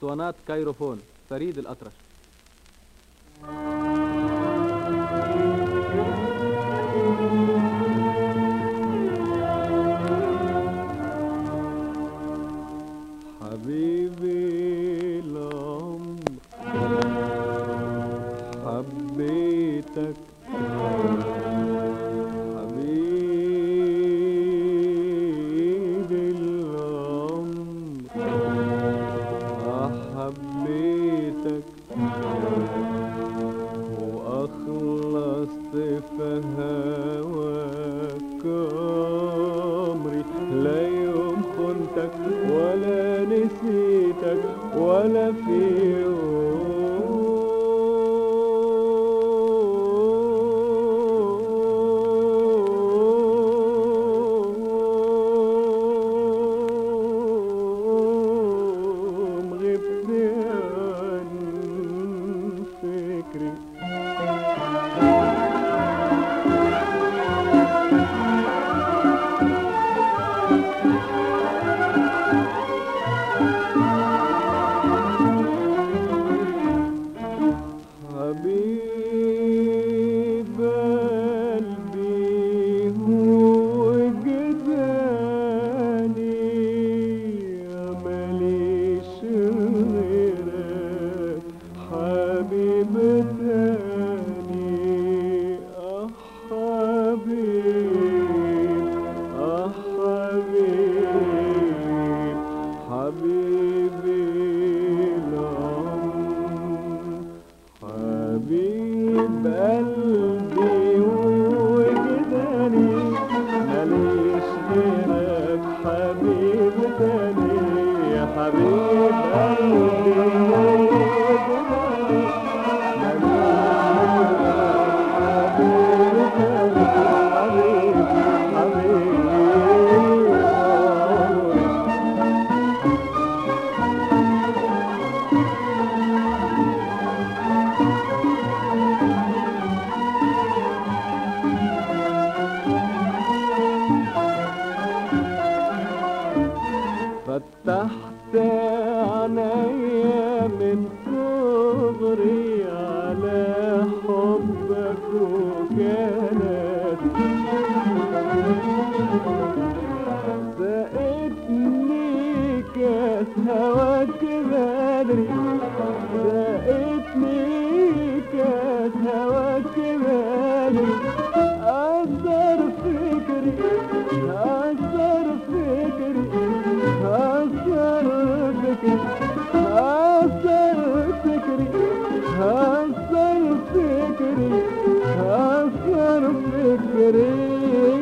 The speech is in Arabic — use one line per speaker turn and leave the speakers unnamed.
أسطوانات كايروفون فريد الأطرش.
حبيبي العمر حبيتك. حبيتك وأخلصت في هواك عمري لا يوم خنتك ولا نسيتك ولا في يوم فكري حبيب قلبي وجداني ماليش غيرك حبيب تاني. يا حبيب قلبي عينيا من صغري على حبك وكانت سقتني كاس هواك بدري كاس هواك بدري أثر فكري أثر فكري.